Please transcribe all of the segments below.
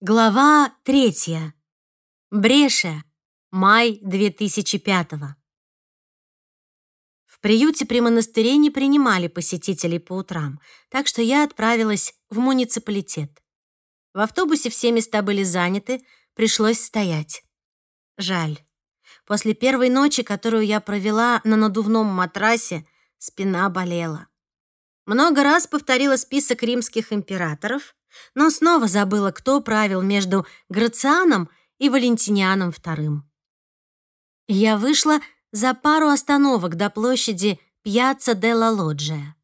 Глава третья. Бреша. Май 2005 В приюте при монастыре не принимали посетителей по утрам, так что я отправилась в муниципалитет. В автобусе все места были заняты, пришлось стоять. Жаль. После первой ночи, которую я провела на надувном матрасе, спина болела. Много раз повторила список римских императоров — но снова забыла, кто правил между Грацианом и Валентинианом II. Я вышла за пару остановок до площади Пьяцца ла Лоджия.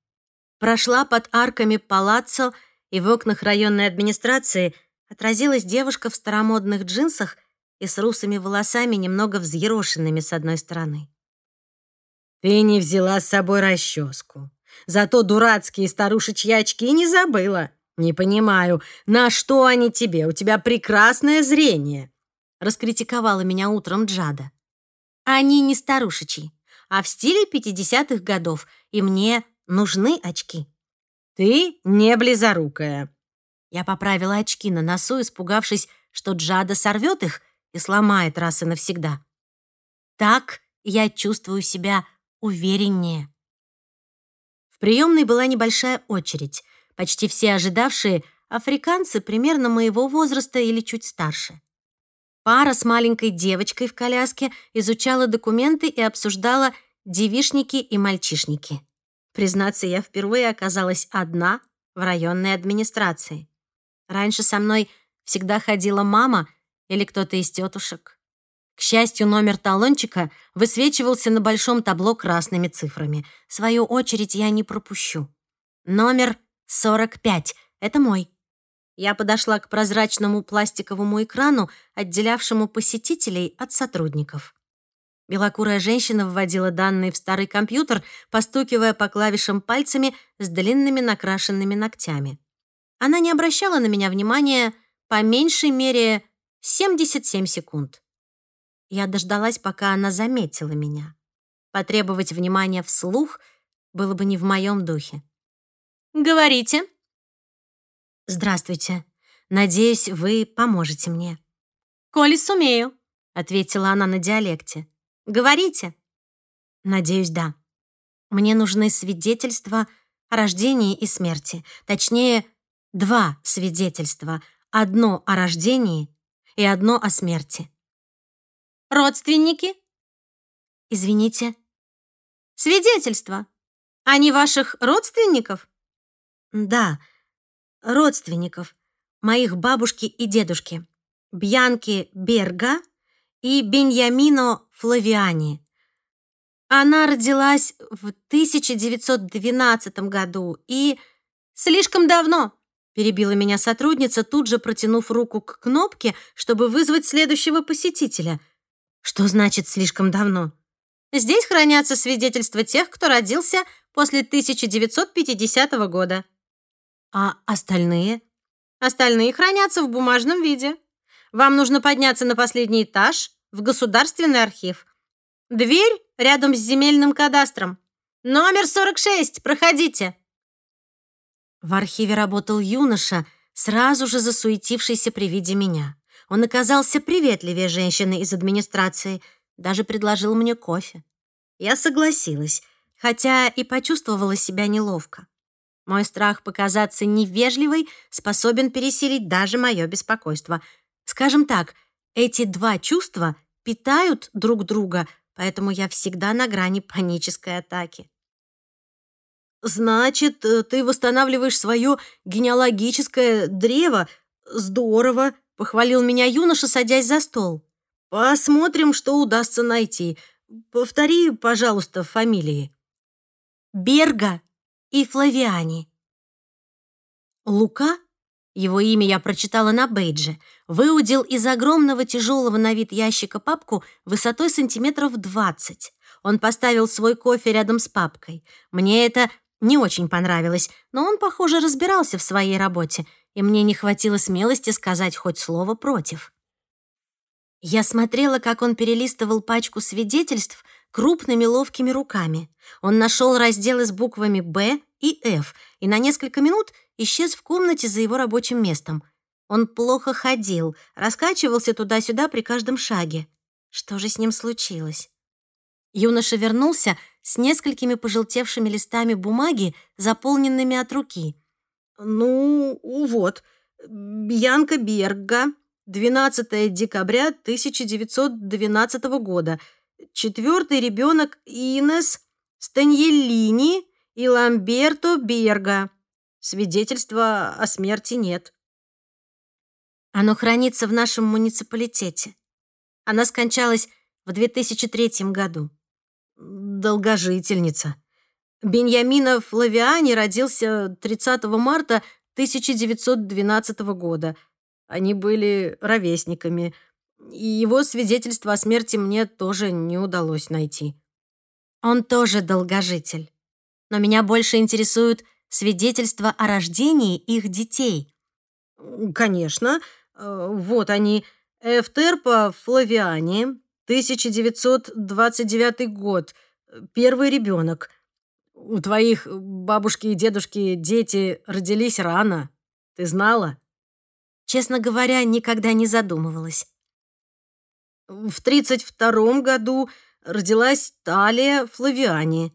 Прошла под арками палаццо, и в окнах районной администрации отразилась девушка в старомодных джинсах и с русыми волосами, немного взъерошенными с одной стороны. «Ты не взяла с собой расческу. Зато дурацкие старушечьи очки не забыла», «Не понимаю, на что они тебе? У тебя прекрасное зрение!» Раскритиковала меня утром Джада. «Они не старушечьи, а в стиле 50-х годов, и мне нужны очки». «Ты не близорукая». Я поправила очки на носу, испугавшись, что Джада сорвет их и сломает раз и навсегда. Так я чувствую себя увереннее. В приемной была небольшая очередь — Почти все ожидавшие — африканцы примерно моего возраста или чуть старше. Пара с маленькой девочкой в коляске изучала документы и обсуждала девишники и мальчишники. Признаться, я впервые оказалась одна в районной администрации. Раньше со мной всегда ходила мама или кто-то из тетушек. К счастью, номер талончика высвечивался на большом табло красными цифрами. Свою очередь я не пропущу. Номер 45. Это мой. Я подошла к прозрачному пластиковому экрану, отделявшему посетителей от сотрудников. Белокурая женщина вводила данные в старый компьютер, постукивая по клавишам пальцами с длинными накрашенными ногтями. Она не обращала на меня внимания по меньшей мере 77 секунд. Я дождалась, пока она заметила меня. Потребовать внимания вслух было бы не в моем духе. Говорите. Здравствуйте. Надеюсь, вы поможете мне. Коли сумею, ответила она на диалекте. Говорите. Надеюсь, да. Мне нужны свидетельства о рождении и смерти. Точнее, два свидетельства. Одно о рождении и одно о смерти. Родственники? Извините. Свидетельства. Они ваших родственников? Да, родственников, моих бабушки и дедушки, Бьянки Берга и Беньямино Флавиани. Она родилась в 1912 году и... Слишком давно, перебила меня сотрудница, тут же протянув руку к кнопке, чтобы вызвать следующего посетителя. Что значит «слишком давно»? Здесь хранятся свидетельства тех, кто родился после 1950 года. А остальные? Остальные хранятся в бумажном виде. Вам нужно подняться на последний этаж в государственный архив. Дверь рядом с земельным кадастром. Номер 46, проходите. В архиве работал юноша, сразу же засуетившийся при виде меня. Он оказался приветливее женщины из администрации, даже предложил мне кофе. Я согласилась, хотя и почувствовала себя неловко. Мой страх показаться невежливой способен пересилить даже мое беспокойство. Скажем так, эти два чувства питают друг друга, поэтому я всегда на грани панической атаки. «Значит, э, ты восстанавливаешь свое генеалогическое древо? Здорово!» — похвалил меня юноша, садясь за стол. «Посмотрим, что удастся найти. Повтори, пожалуйста, фамилии». «Берга и Флавиани. Лука, его имя я прочитала на бейдже, выудил из огромного тяжелого на вид ящика папку высотой сантиметров 20. Он поставил свой кофе рядом с папкой. Мне это не очень понравилось, но он, похоже, разбирался в своей работе, и мне не хватило смелости сказать хоть слово против. Я смотрела, как он перелистывал пачку свидетельств крупными ловкими руками. Он нашел разделы с буквами «Б» и «Ф» и на несколько минут исчез в комнате за его рабочим местом. Он плохо ходил, раскачивался туда-сюда при каждом шаге. Что же с ним случилось? Юноша вернулся с несколькими пожелтевшими листами бумаги, заполненными от руки. «Ну, вот, Бьянка Берга, 12 декабря 1912 года. Четвертый ребенок Инес Станьеллини и Ламберто Берга. Свидетельства о смерти нет. Оно хранится в нашем муниципалитете. Она скончалась в 2003 году долгожительница. Беньямина Флавиани родился 30 марта 1912 года. Они были ровесниками. И его свидетельство о смерти мне тоже не удалось найти. Он тоже долгожитель. Но меня больше интересуют свидетельства о рождении их детей. Конечно. Э, вот они. Эфтерпа Флавиани, 1929 год. Первый ребенок. У твоих бабушки и дедушки дети родились рано. Ты знала? Честно говоря, никогда не задумывалась. В 32 году родилась Талия Флавиани.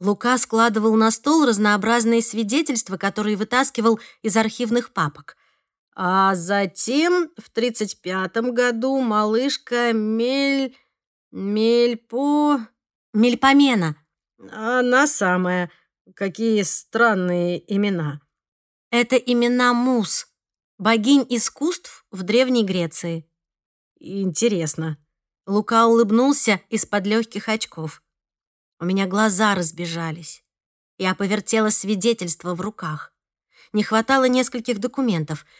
Лука складывал на стол разнообразные свидетельства, которые вытаскивал из архивных папок. А затем в 35 году малышка Мель... Мельпо... Мельпомена. Она самая. Какие странные имена. Это имена Мус, богинь искусств в Древней Греции. Интересно. Лука улыбнулся из-под легких очков. У меня глаза разбежались. Я повертела свидетельство в руках. Не хватало нескольких документов —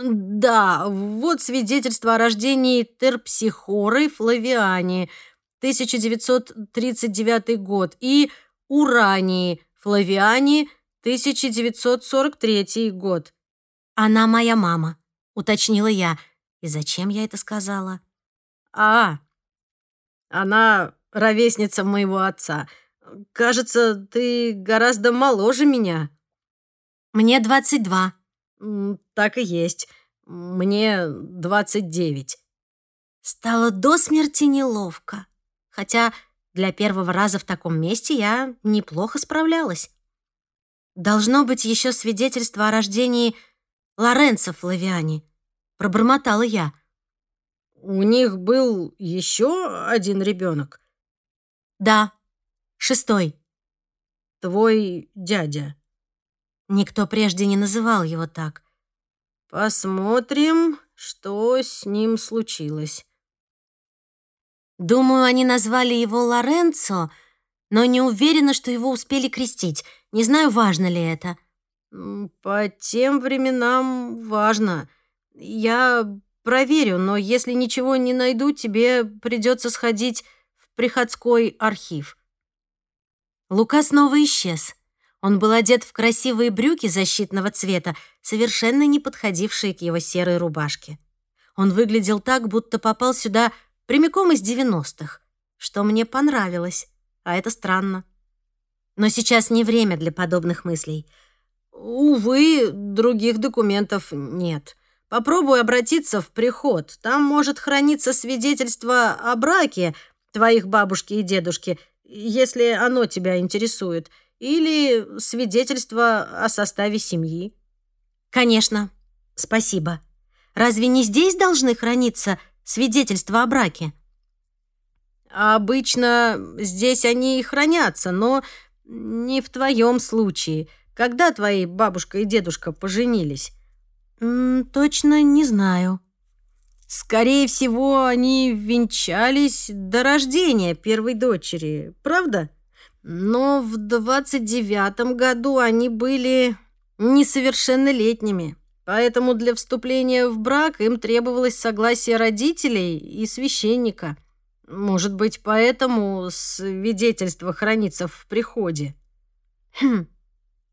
да, вот свидетельство о рождении Терпсихоры Флавиани, 1939 год, и Урании Флавиани, 1943 год. Она моя мама, уточнила я. И зачем я это сказала? А, она ровесница моего отца. Кажется, ты гораздо моложе меня. Мне 22. Так и есть. Мне 29. Стало до смерти неловко. Хотя для первого раза в таком месте я неплохо справлялась. Должно быть еще свидетельство о рождении Лоренцо Флавиани. Пробормотала я. У них был еще один ребенок. Да, шестой. Твой дядя. Никто прежде не называл его так. Посмотрим, что с ним случилось. Думаю, они назвали его Лоренцо, но не уверена, что его успели крестить. Не знаю, важно ли это. По тем временам важно. Я проверю, но если ничего не найду, тебе придется сходить в приходской архив. Лука снова исчез. Он был одет в красивые брюки защитного цвета, совершенно не подходившие к его серой рубашке. Он выглядел так, будто попал сюда прямиком из 90-х, что мне понравилось, а это странно. Но сейчас не время для подобных мыслей. Увы, других документов нет. Попробуй обратиться в приход. Там может храниться свидетельство о браке твоих бабушки и дедушки, если оно тебя интересует — или свидетельство о составе семьи. Конечно. Спасибо. Разве не здесь должны храниться свидетельства о браке? Обычно здесь они и хранятся, но не в твоем случае. Когда твои бабушка и дедушка поженились? М -м, точно не знаю. Скорее всего, они венчались до рождения первой дочери, правда? Но в двадцать девятом году они были несовершеннолетними, поэтому для вступления в брак им требовалось согласие родителей и священника. Может быть, поэтому свидетельство хранится в приходе. Хм,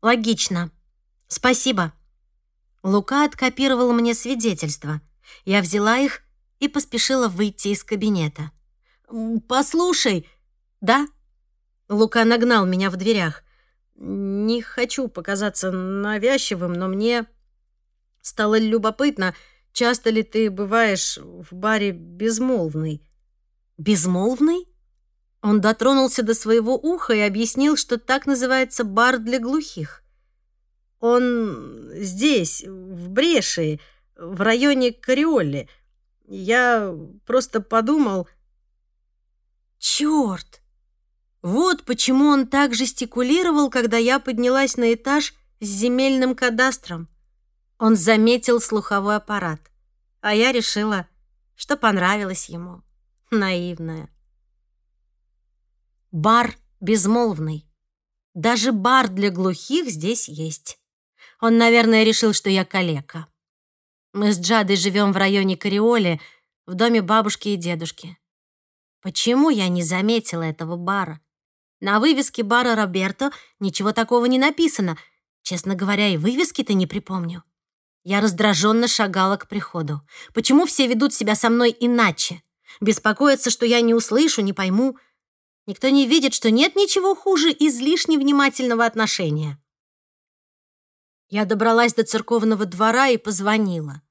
логично. Спасибо. Лука откопировал мне свидетельства. Я взяла их и поспешила выйти из кабинета. «Послушай, да?» Лука нагнал меня в дверях. Не хочу показаться навязчивым, но мне Стало любопытно, часто ли ты бываешь в баре «Безмолвный». «Безмолвный?» Он дотронулся до своего уха и объяснил, что так называется бар для глухих. Он здесь, в Брешии, в районе Кариолли. Я просто подумал... Чёрт! Вот почему он так жестикулировал, когда я поднялась на этаж с земельным кадастром. Он заметил слуховой аппарат, а я решила, что понравилось ему. Наивная. Бар безмолвный. Даже бар для глухих здесь есть. Он, наверное, решил, что я калека. Мы с Джадой живем в районе Кариоли, в доме бабушки и дедушки. Почему я не заметила этого бара? На вывеске бара Роберто ничего такого не написано. Честно говоря, и вывески-то не припомню. Я раздраженно шагала к приходу. Почему все ведут себя со мной иначе? Беспокоятся, что я не услышу, не пойму. Никто не видит, что нет ничего хуже излишне внимательного отношения. Я добралась до церковного двора и позвонила.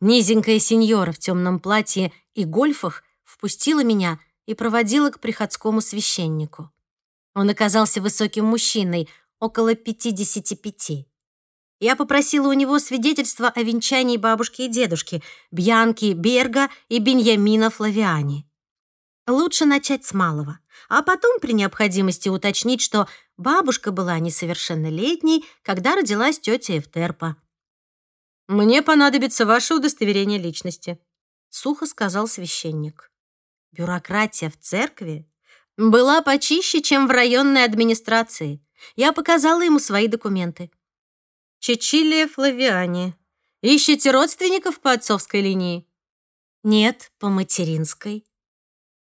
Низенькая сеньора в темном платье и гольфах впустила меня и проводила к приходскому священнику. Он оказался высоким мужчиной, около 55. Я попросила у него свидетельства о венчании бабушки и дедушки, Бьянки Берга и Беньямина Флавиани. Лучше начать с малого, а потом при необходимости уточнить, что бабушка была несовершеннолетней, когда родилась тетя Эвтерпа. «Мне понадобится ваше удостоверение личности», — сухо сказал священник. Бюрократия в церкви была почище, чем в районной администрации. Я показала ему свои документы. Чечилия Флавиани. Ищете родственников по отцовской линии? Нет, по материнской.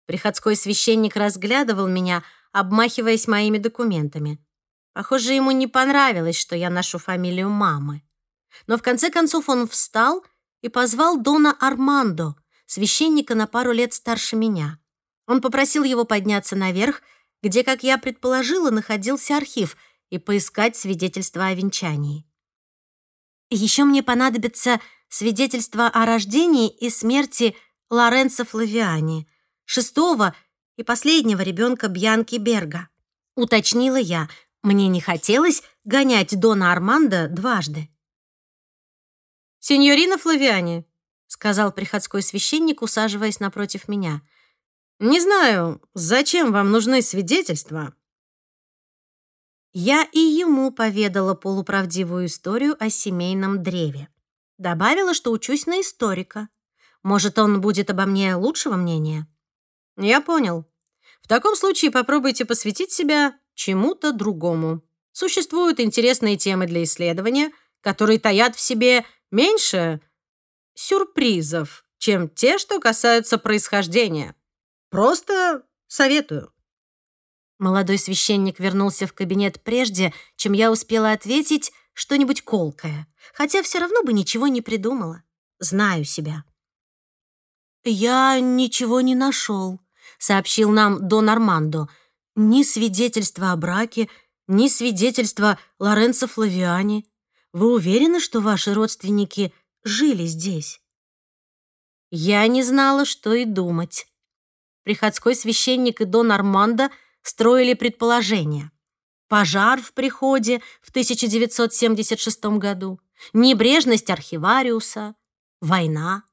Приходской священник разглядывал меня, обмахиваясь моими документами. Похоже, ему не понравилось, что я ношу фамилию мамы. Но в конце концов он встал и позвал Дона Армандо, священника на пару лет старше меня. Он попросил его подняться наверх, где, как я предположила, находился архив, и поискать свидетельство о венчании. Еще мне понадобится свидетельство о рождении и смерти Лоренцо Флавиани, шестого и последнего ребенка Бьянки Берга. Уточнила я, мне не хотелось гонять Дона Армандо дважды. «Сеньорина Флавиани», — сказал приходской священник, усаживаясь напротив меня, «не знаю, зачем вам нужны свидетельства». Я и ему поведала полуправдивую историю о семейном древе. Добавила, что учусь на историка. Может, он будет обо мне лучшего мнения? Я понял. В таком случае попробуйте посвятить себя чему-то другому. Существуют интересные темы для исследования, которые таят в себе меньше сюрпризов, чем те, что касаются происхождения. Просто советую. Молодой священник вернулся в кабинет прежде, чем я успела ответить что-нибудь колкое, хотя все равно бы ничего не придумала. Знаю себя. «Я ничего не нашел», сообщил нам Дон Армандо. Ни свидетельства о браке, ни свидетельства Лоренцо Флавиани. Вы уверены, что ваши родственники жили здесь? Я не знала, что и думать. Приходской священник и Дон Армандо строили предположения. Пожар в приходе в 1976 году, небрежность архивариуса, война.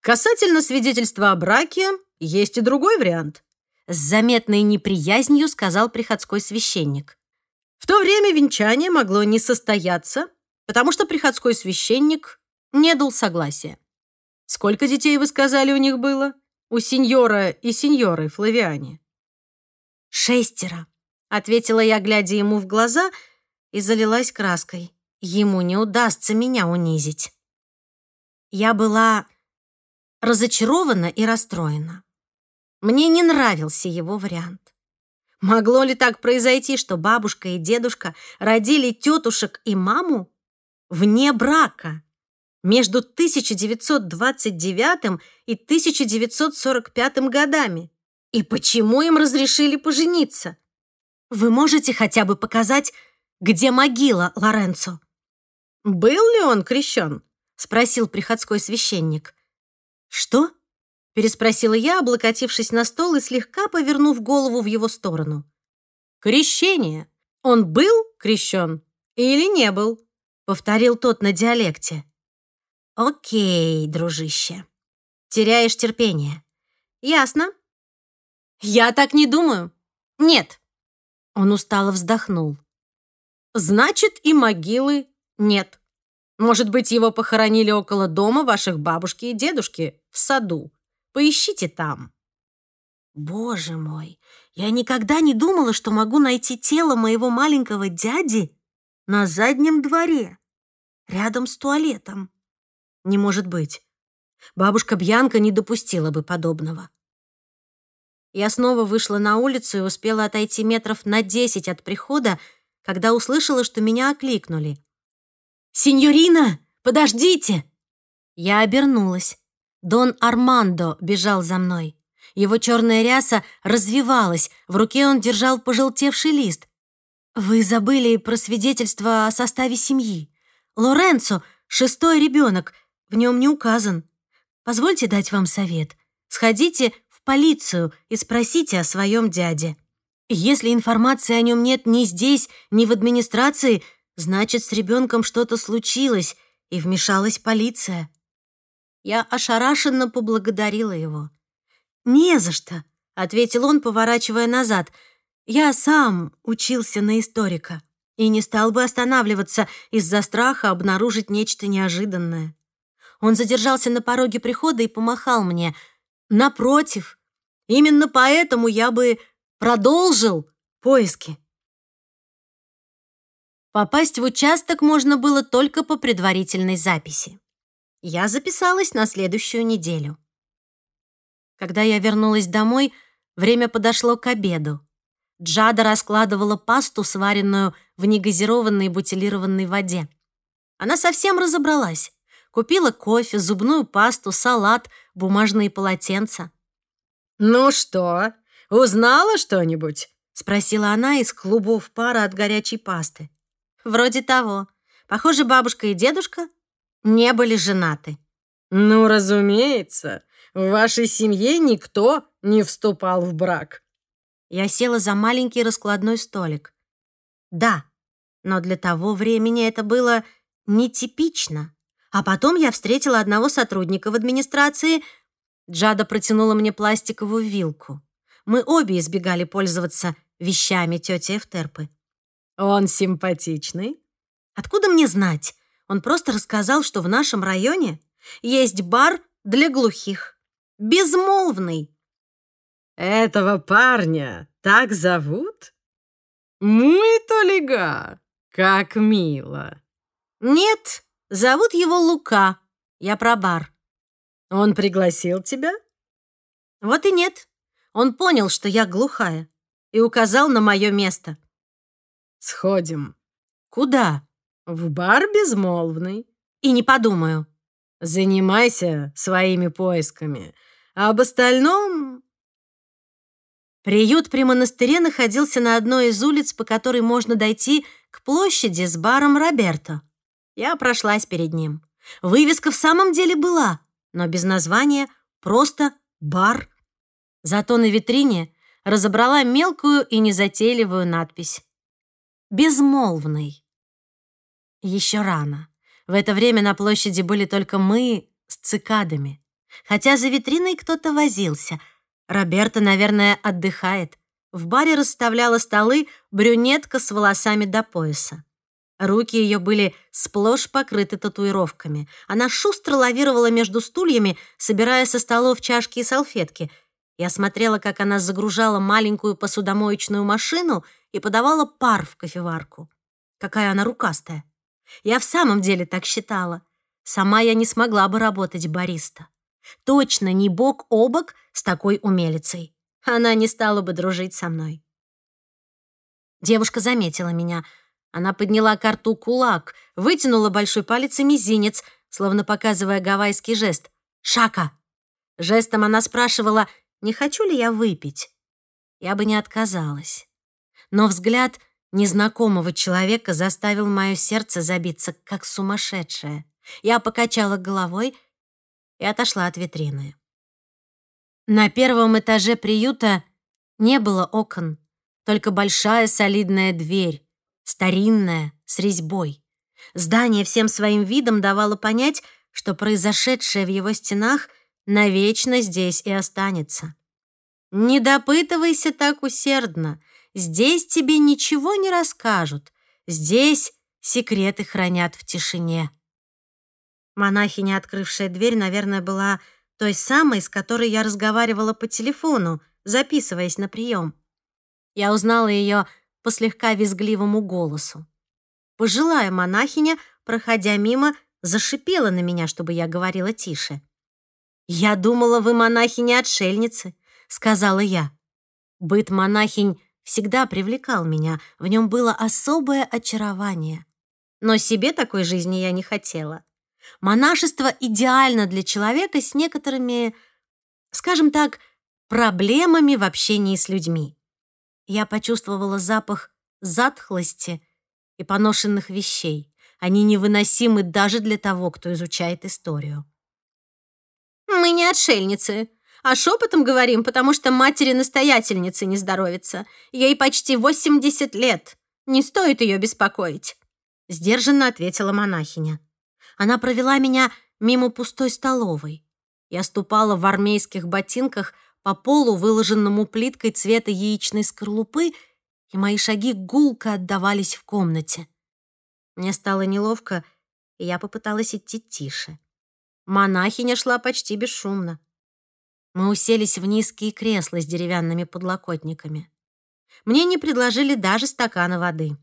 Касательно свидетельства о браке, есть и другой вариант. С заметной неприязнью сказал приходской священник. В то время венчание могло не состояться, потому что приходской священник не дал согласия. Сколько детей, вы сказали, у них было? У сеньора и сеньоры Флавиане? Шестеро, ответила я, глядя ему в глаза, и залилась краской. Ему не удастся меня унизить. Я была разочарована и расстроена. Мне не нравился его вариант. Могло ли так произойти, что бабушка и дедушка родили тетушек и маму вне брака между 1929 и 1945 годами? И почему им разрешили пожениться? Вы можете хотя бы показать, где могила Лоренцо? «Был ли он крещен?» — спросил приходской священник. «Что?» — переспросила я, облокотившись на стол и слегка повернув голову в его сторону. «Крещение. Он был крещен или не был?» — повторил тот на диалекте. «Окей, дружище. Теряешь терпение. Ясно?» «Я так не думаю. Нет». Он устало вздохнул. «Значит, и могилы нет. Может быть, его похоронили около дома ваших бабушки и дедушки, в саду. Поищите там». «Боже мой, я никогда не думала, что могу найти тело моего маленького дяди на заднем дворе, рядом с туалетом. Не может быть. Бабушка Бьянка не допустила бы подобного. Я снова вышла на улицу и успела отойти метров на десять от прихода, когда услышала, что меня окликнули. «Синьорина, подождите!» Я обернулась. Дон Армандо бежал за мной. Его черная ряса развивалась, в руке он держал пожелтевший лист. «Вы забыли про свидетельство о составе семьи. Лоренцо — шестой ребенок, в нем не указан. Позвольте дать вам совет. Сходите в полицию и спросите о своем дяде. Если информации о нем нет ни здесь, ни в администрации, Значит, с ребенком что-то случилось, и вмешалась полиция. Я ошарашенно поблагодарила его. «Не за что», — ответил он, поворачивая назад. «Я сам учился на историка и не стал бы останавливаться из-за страха обнаружить нечто неожиданное». Он задержался на пороге прихода и помахал мне. «Напротив, именно поэтому я бы продолжил поиски». Попасть в участок можно было только по предварительной записи. Я записалась на следующую неделю. Когда я вернулась домой, время подошло к обеду. Джада раскладывала пасту, сваренную в негазированной бутилированной воде. Она совсем разобралась. Купила кофе, зубную пасту, салат, бумажные полотенца. «Ну что, узнала что-нибудь?» — спросила она из клубов пара от горячей пасты. Вроде того. Похоже, бабушка и дедушка не были женаты. Ну, разумеется, в вашей семье никто не вступал в брак. Я села за маленький раскладной столик. Да, но для того времени это было нетипично. А потом я встретила одного сотрудника в администрации. Джада протянула мне пластиковую вилку. Мы обе избегали пользоваться вещами тети Эфтерпы. Он симпатичный? Откуда мне знать? Он просто рассказал, что в нашем районе есть бар для глухих. Безмолвный. Этого парня так зовут? Muito лига. Как мило. Нет, зовут его Лука. Я про бар. Он пригласил тебя? Вот и нет. Он понял, что я глухая, и указал на мое место. Сходим. Куда? В бар безмолвный. И не подумаю. Занимайся своими поисками. А об остальном... Приют при монастыре находился на одной из улиц, по которой можно дойти к площади с баром Роберто. Я прошлась перед ним. Вывеска в самом деле была, но без названия, просто бар. Зато на витрине разобрала мелкую и незатейливую надпись безмолвный. Еще рано. В это время на площади были только мы с цикадами. Хотя за витриной кто-то возился. Роберта, наверное, отдыхает. В баре расставляла столы брюнетка с волосами до пояса. Руки ее были сплошь покрыты татуировками. Она шустро лавировала между стульями, собирая со столов чашки и салфетки. Я смотрела, как она загружала маленькую посудомоечную машину — и подавала пар в кофеварку. Какая она рукастая. Я в самом деле так считала. Сама я не смогла бы работать бариста. Точно не бок о бок с такой умелицей. Она не стала бы дружить со мной. Девушка заметила меня. Она подняла карту кулак, вытянула большой палец и мизинец, словно показывая гавайский жест. «Шака!» Жестом она спрашивала, не хочу ли я выпить. Я бы не отказалась но взгляд незнакомого человека заставил мое сердце забиться, как сумасшедшее. Я покачала головой и отошла от витрины. На первом этаже приюта не было окон, только большая солидная дверь, старинная, с резьбой. Здание всем своим видом давало понять, что произошедшее в его стенах навечно здесь и останется. Не допытывайся так усердно. Здесь тебе ничего не расскажут. Здесь секреты хранят в тишине. Монахиня, открывшая дверь, наверное, была той самой, с которой я разговаривала по телефону, записываясь на прием. Я узнала ее по слегка визгливому голосу. Пожилая монахиня, проходя мимо, зашипела на меня, чтобы я говорила тише. «Я думала, вы монахини-отшельницы», — сказала я. Быт монахинь всегда привлекал меня, в нем было особое очарование. Но себе такой жизни я не хотела. Монашество идеально для человека с некоторыми, скажем так, проблемами в общении с людьми. Я почувствовала запах затхлости и поношенных вещей. Они невыносимы даже для того, кто изучает историю. «Мы не отшельницы, а шепотом говорим, потому что матери-настоятельницы не здоровится. Ей почти 80 лет. Не стоит ее беспокоить», — сдержанно ответила монахиня. Она провела меня мимо пустой столовой. Я ступала в армейских ботинках по полу, выложенному плиткой цвета яичной скорлупы, и мои шаги гулко отдавались в комнате. Мне стало неловко, и я попыталась идти тише. Монахиня шла почти бесшумно. Мы уселись в низкие кресла с деревянными подлокотниками. Мне не предложили даже стакана воды.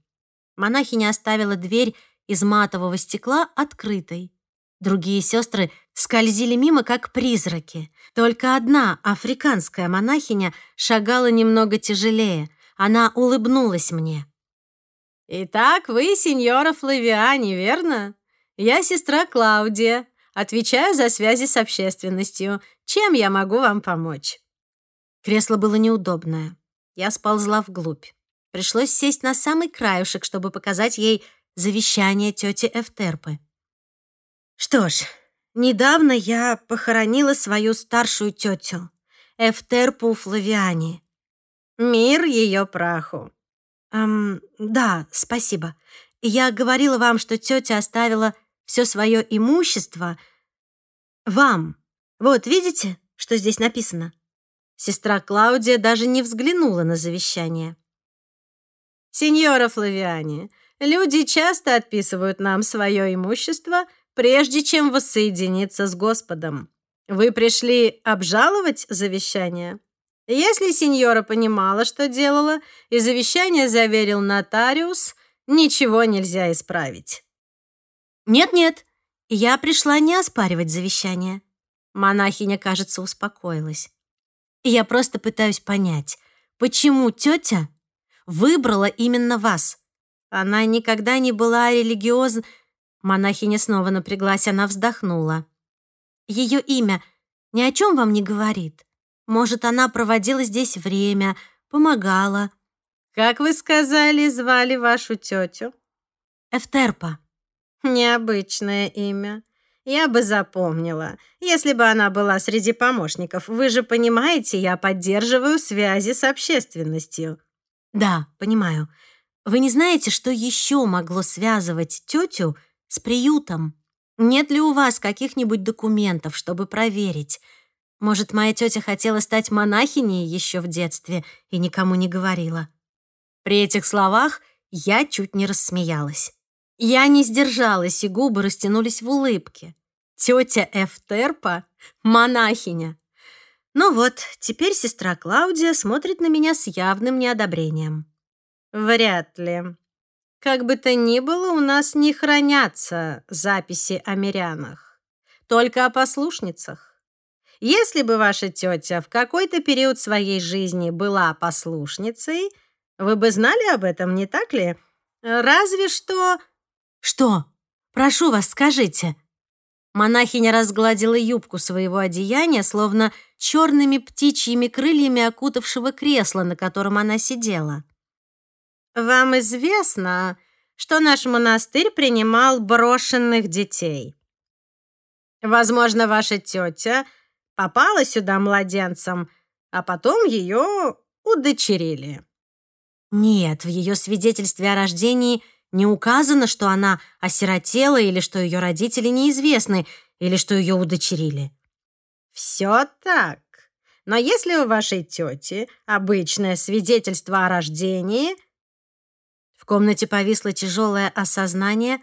Монахиня оставила дверь из матового стекла открытой. Другие сестры скользили мимо, как призраки. Только одна, африканская монахиня, шагала немного тяжелее. Она улыбнулась мне. «Итак, вы сеньора Флавиани, верно? Я сестра Клаудия. Отвечаю за связи с общественностью. Чем я могу вам помочь?» Кресло было неудобное. Я сползла вглубь. Пришлось сесть на самый краюшек, чтобы показать ей завещание тети Эфтерпы. Что ж, недавно я похоронила свою старшую тетю, Эфтерпу Флавиани. Мир ее праху. Эм, да, спасибо. Я говорила вам, что тетя оставила все свое имущество вам. Вот, видите, что здесь написано? Сестра Клаудия даже не взглянула на завещание. Сеньора Флавиани, Люди часто отписывают нам свое имущество, прежде чем воссоединиться с Господом. Вы пришли обжаловать завещание? Если сеньора понимала, что делала, и завещание заверил нотариус, ничего нельзя исправить. Нет-нет, я пришла не оспаривать завещание. Монахиня, кажется, успокоилась. Я просто пытаюсь понять, почему тетя выбрала именно вас. Она никогда не была религиозна. Монахиня снова напряглась, она вздохнула. Ее имя ни о чем вам не говорит. Может, она проводила здесь время, помогала. Как вы сказали, звали вашу тетю? Эфтерпа. Необычное имя. Я бы запомнила, если бы она была среди помощников. Вы же понимаете, я поддерживаю связи с общественностью. Да, понимаю. Вы не знаете, что еще могло связывать тетю с приютом? Нет ли у вас каких-нибудь документов, чтобы проверить? Может, моя тетя хотела стать монахиней еще в детстве и никому не говорила? При этих словах я чуть не рассмеялась. Я не сдержалась, и губы растянулись в улыбке. Тетя Эфтерпа — монахиня. Ну вот, теперь сестра Клаудия смотрит на меня с явным неодобрением. Вряд ли. Как бы то ни было, у нас не хранятся записи о мирянах, только о послушницах. Если бы ваша тетя в какой-то период своей жизни была послушницей, вы бы знали об этом, не так ли? Разве что... Что? Прошу вас, скажите. Монахиня разгладила юбку своего одеяния, словно черными птичьими крыльями окутавшего кресло, на котором она сидела. вам известно, что наш монастырь принимал брошенных детей? Возможно, ваша тетя попала сюда младенцем, а потом ее удочерили. Нет, в ее свидетельстве о рождении не указано, что она осиротела или что ее родители неизвестны, или что ее удочерили. Все так. Но если у вашей тети обычное свидетельство о рождении... В комнате повисло тяжелое осознание,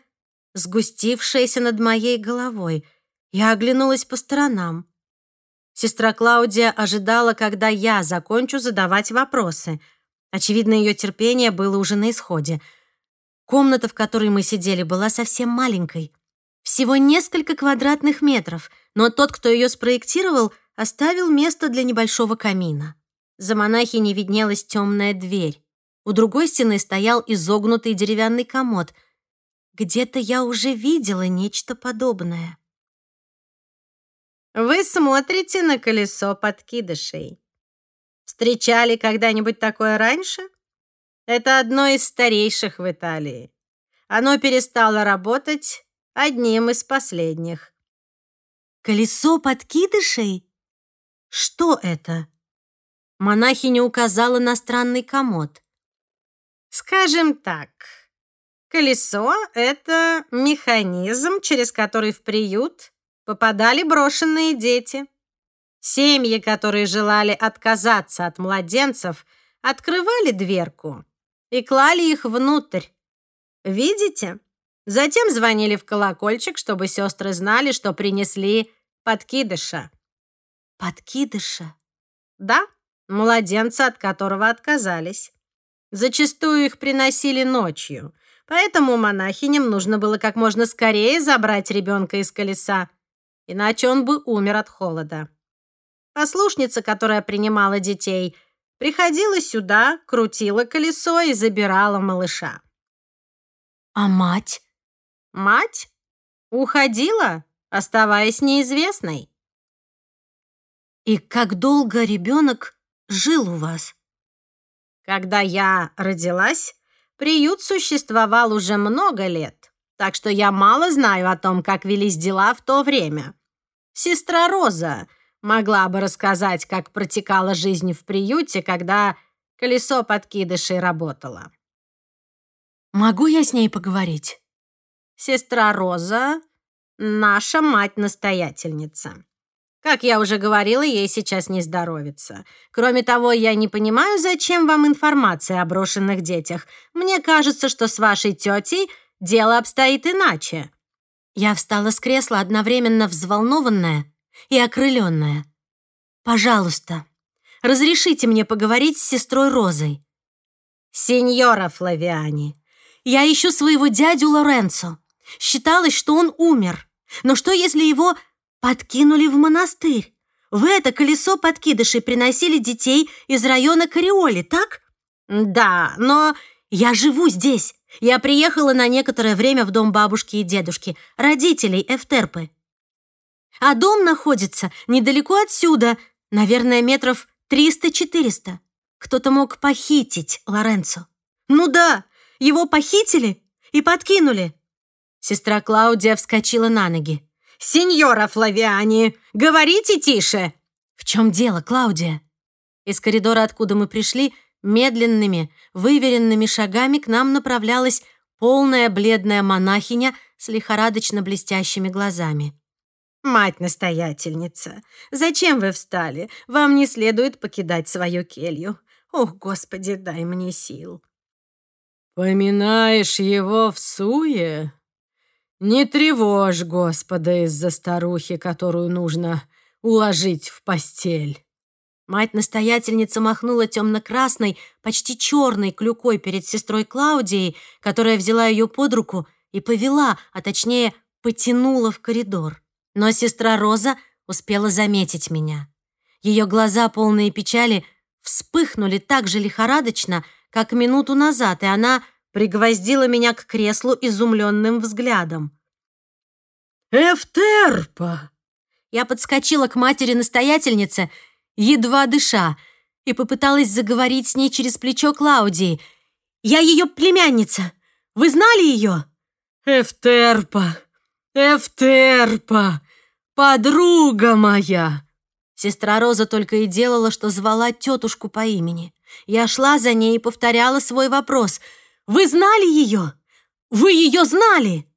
сгустившееся над моей головой. Я оглянулась по сторонам. Сестра Клаудия ожидала, когда я закончу задавать вопросы. Очевидно, ее терпение было уже на исходе. Комната, в которой мы сидели, была совсем маленькой. Всего несколько квадратных метров, но тот, кто ее спроектировал, оставил место для небольшого камина. За монахиней виднелась темная дверь. У другой стены стоял изогнутый деревянный комод. Где-то я уже видела нечто подобное. Вы смотрите на колесо подкидышей. Встречали когда-нибудь такое раньше? Это одно из старейших в Италии. Оно перестало работать одним из последних. Колесо подкидышей? Что это? Монахиня указала на странный комод. Скажем так, колесо — это механизм, через который в приют попадали брошенные дети. Семьи, которые желали отказаться от младенцев, открывали дверку и клали их внутрь. Видите? Затем звонили в колокольчик, чтобы сестры знали, что принесли подкидыша. Подкидыша? Да, младенца, от которого отказались. Зачастую их приносили ночью, поэтому монахиням нужно было как можно скорее забрать ребенка из колеса, иначе он бы умер от холода. Послушница, которая принимала детей, приходила сюда, крутила колесо и забирала малыша. А мать? Мать уходила, оставаясь неизвестной. И как долго ребенок жил у вас? Когда я родилась, приют существовал уже много лет, так что я мало знаю о том, как велись дела в то время. Сестра Роза могла бы рассказать, как протекала жизнь в приюте, когда колесо подкидышей работало. Могу я с ней поговорить? Сестра Роза — наша мать-настоятельница. Как я уже говорила, ей сейчас не здоровится. Кроме того, я не понимаю, зачем вам информация о брошенных детях. Мне кажется, что с вашей тетей дело обстоит иначе». Я встала с кресла, одновременно взволнованная и окрыленная. «Пожалуйста, разрешите мне поговорить с сестрой Розой». «Сеньора Флавиани, я ищу своего дядю Лоренцо. Считалось, что он умер. Но что, если его подкинули в монастырь. В это колесо подкидышей приносили детей из района Кариоли, так? Да, но я живу здесь. Я приехала на некоторое время в дом бабушки и дедушки, родителей Эфтерпы. А дом находится недалеко отсюда, наверное, метров 300-400. Кто-то мог похитить Лоренцо. Ну да, его похитили и подкинули. Сестра Клаудия вскочила на ноги. «Сеньора Флавиани, говорите тише!» «В чем дело, Клаудия?» Из коридора, откуда мы пришли, медленными, выверенными шагами к нам направлялась полная бледная монахиня с лихорадочно блестящими глазами. «Мать-настоятельница, зачем вы встали? Вам не следует покидать свою келью. Ох, Господи, дай мне сил!» «Поминаешь его в суе?» Не тревожь Господа из-за старухи, которую нужно уложить в постель. Мать-настоятельница махнула темно-красной, почти черной клюкой перед сестрой Клаудией, которая взяла ее под руку и повела, а точнее потянула в коридор. Но сестра Роза успела заметить меня. Ее глаза, полные печали, вспыхнули так же лихорадочно, как минуту назад, и она пригвоздила меня к креслу изумленным взглядом. «Эфтерпа!» Я подскочила к матери-настоятельнице, едва дыша, и попыталась заговорить с ней через плечо Клаудии. Я ее племянница. Вы знали ее?» «Эфтерпа! Эфтерпа! Подруга моя!» Сестра Роза только и делала, что звала тетушку по имени. Я шла за ней и повторяла свой вопрос. «Вы знали ее? Вы ее знали?»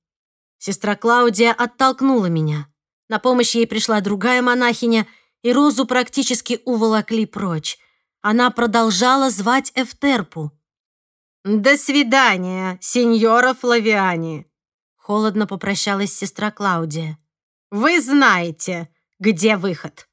Сестра Клаудия оттолкнула меня. На помощь ей пришла другая монахиня, и Розу практически уволокли прочь. Она продолжала звать Эфтерпу. «До свидания, сеньора Флавиани!» Холодно попрощалась сестра Клаудия. «Вы знаете, где выход!»